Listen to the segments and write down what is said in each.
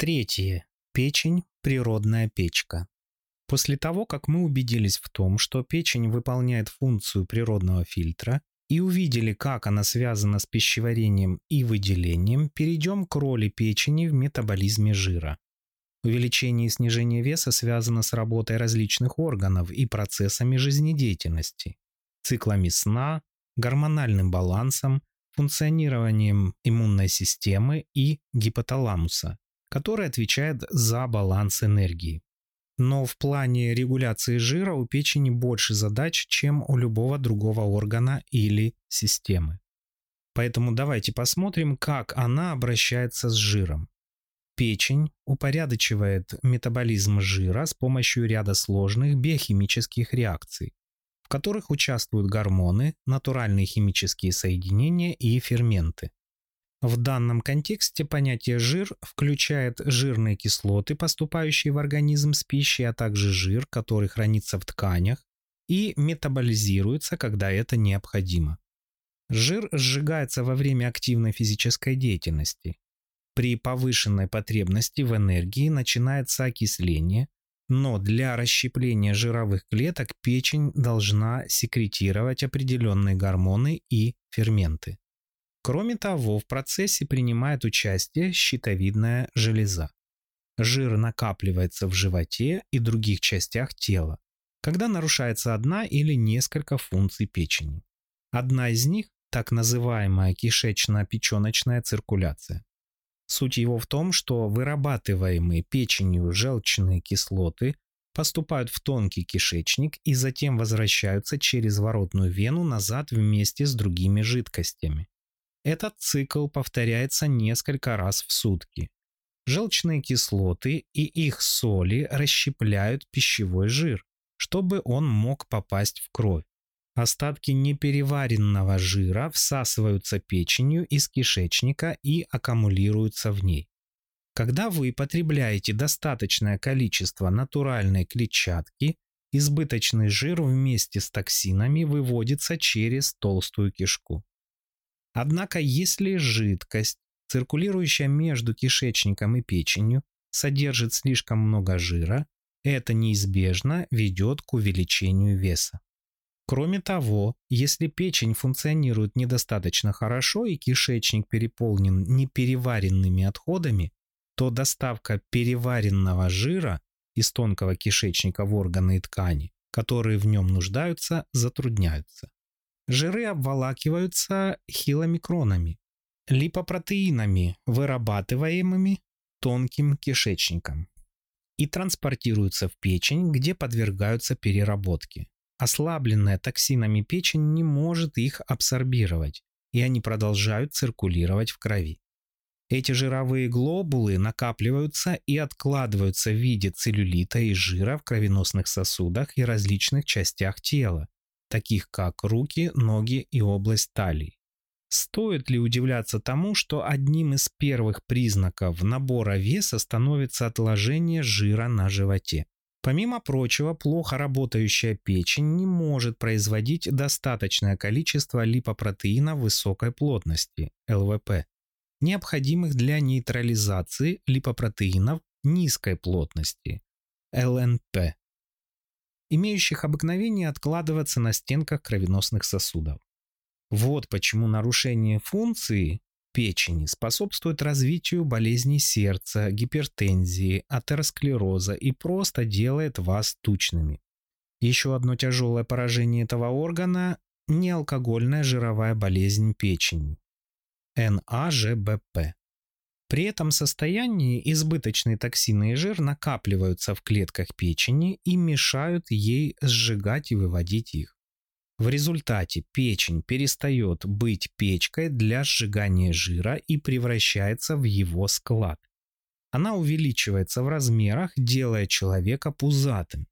Третье. Печень – природная печка. После того, как мы убедились в том, что печень выполняет функцию природного фильтра и увидели, как она связана с пищеварением и выделением, перейдем к роли печени в метаболизме жира. Увеличение и снижение веса связано с работой различных органов и процессами жизнедеятельности, циклами сна, гормональным балансом, функционированием иммунной системы и гипоталамуса который отвечает за баланс энергии. Но в плане регуляции жира у печени больше задач, чем у любого другого органа или системы. Поэтому давайте посмотрим, как она обращается с жиром. Печень упорядочивает метаболизм жира с помощью ряда сложных биохимических реакций, в которых участвуют гормоны, натуральные химические соединения и ферменты. В данном контексте понятие «жир» включает жирные кислоты, поступающие в организм с пищей, а также жир, который хранится в тканях и метаболизируется, когда это необходимо. Жир сжигается во время активной физической деятельности. При повышенной потребности в энергии начинается окисление, но для расщепления жировых клеток печень должна секретировать определенные гормоны и ферменты. Кроме того, в процессе принимает участие щитовидная железа. Жир накапливается в животе и других частях тела, когда нарушается одна или несколько функций печени. Одна из них – так называемая кишечно-печеночная циркуляция. Суть его в том, что вырабатываемые печенью желчные кислоты поступают в тонкий кишечник и затем возвращаются через воротную вену назад вместе с другими жидкостями. Этот цикл повторяется несколько раз в сутки. Желчные кислоты и их соли расщепляют пищевой жир, чтобы он мог попасть в кровь. Остатки непереваренного жира всасываются печенью из кишечника и аккумулируются в ней. Когда вы потребляете достаточное количество натуральной клетчатки, избыточный жир вместе с токсинами выводится через толстую кишку. Однако, если жидкость, циркулирующая между кишечником и печенью, содержит слишком много жира, это неизбежно ведет к увеличению веса. Кроме того, если печень функционирует недостаточно хорошо и кишечник переполнен непереваренными отходами, то доставка переваренного жира из тонкого кишечника в органы и ткани, которые в нем нуждаются, затрудняются. Жиры обволакиваются хиломикронами, липопротеинами, вырабатываемыми тонким кишечником, и транспортируются в печень, где подвергаются переработке. Ослабленная токсинами печень не может их абсорбировать, и они продолжают циркулировать в крови. Эти жировые глобулы накапливаются и откладываются в виде целлюлита и жира в кровеносных сосудах и различных частях тела, таких как руки, ноги и область талии. Стоит ли удивляться тому, что одним из первых признаков набора веса становится отложение жира на животе? Помимо прочего, плохо работающая печень не может производить достаточное количество липопротеина высокой плотности, ЛВП, необходимых для нейтрализации липопротеинов низкой плотности, ЛНП имеющих обыкновение откладываться на стенках кровеносных сосудов. Вот почему нарушение функции печени способствует развитию болезней сердца, гипертензии, атеросклероза и просто делает вас тучными. Еще одно тяжелое поражение этого органа – неалкогольная жировая болезнь печени – НАЖБП. При этом состоянии избыточные токсины и жир накапливаются в клетках печени и мешают ей сжигать и выводить их. В результате печень перестает быть печкой для сжигания жира и превращается в его склад. Она увеличивается в размерах, делая человека пузатым.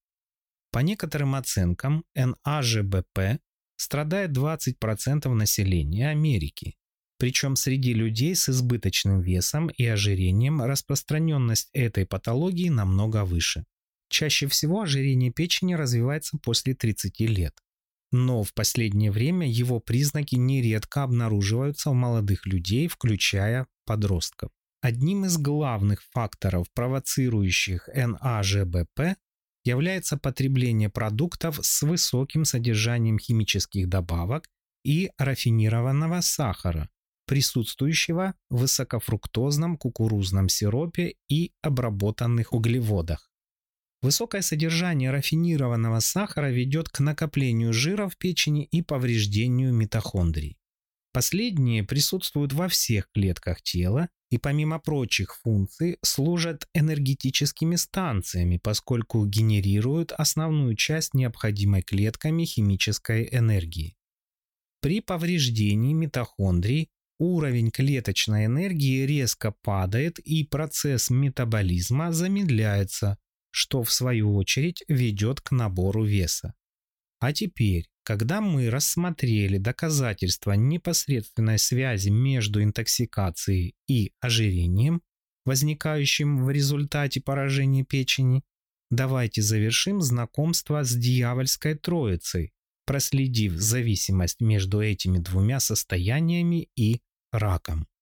По некоторым оценкам, НАЖБП страдает 20% населения Америки, причем среди людей с избыточным весом и ожирением распространенность этой патологии намного выше. Чаще всего ожирение печени развивается после 30 лет. Но в последнее время его признаки нередко обнаруживаются у молодых людей, включая подростков. Одним из главных факторов, провоцирующих НАЖБП, является потребление продуктов с высоким содержанием химических добавок и рафинированного сахара, присутствующего в высокофруктозном кукурузном сиропе и обработанных углеводах. Высокое содержание рафинированного сахара ведет к накоплению жира в печени и повреждению митохондрий. Последние присутствуют во всех клетках тела и помимо прочих функций служат энергетическими станциями, поскольку генерируют основную часть необходимой клетками химической энергии. При повреждении митохондрий уровень клеточной энергии резко падает и процесс метаболизма замедляется, что в свою очередь ведет к набору веса. А теперь, когда мы рассмотрели доказательства непосредственной связи между интоксикацией и ожирением, возникающим в результате поражения печени, давайте завершим знакомство с дьявольской троицей, проследив зависимость между этими двумя состояниями и раком.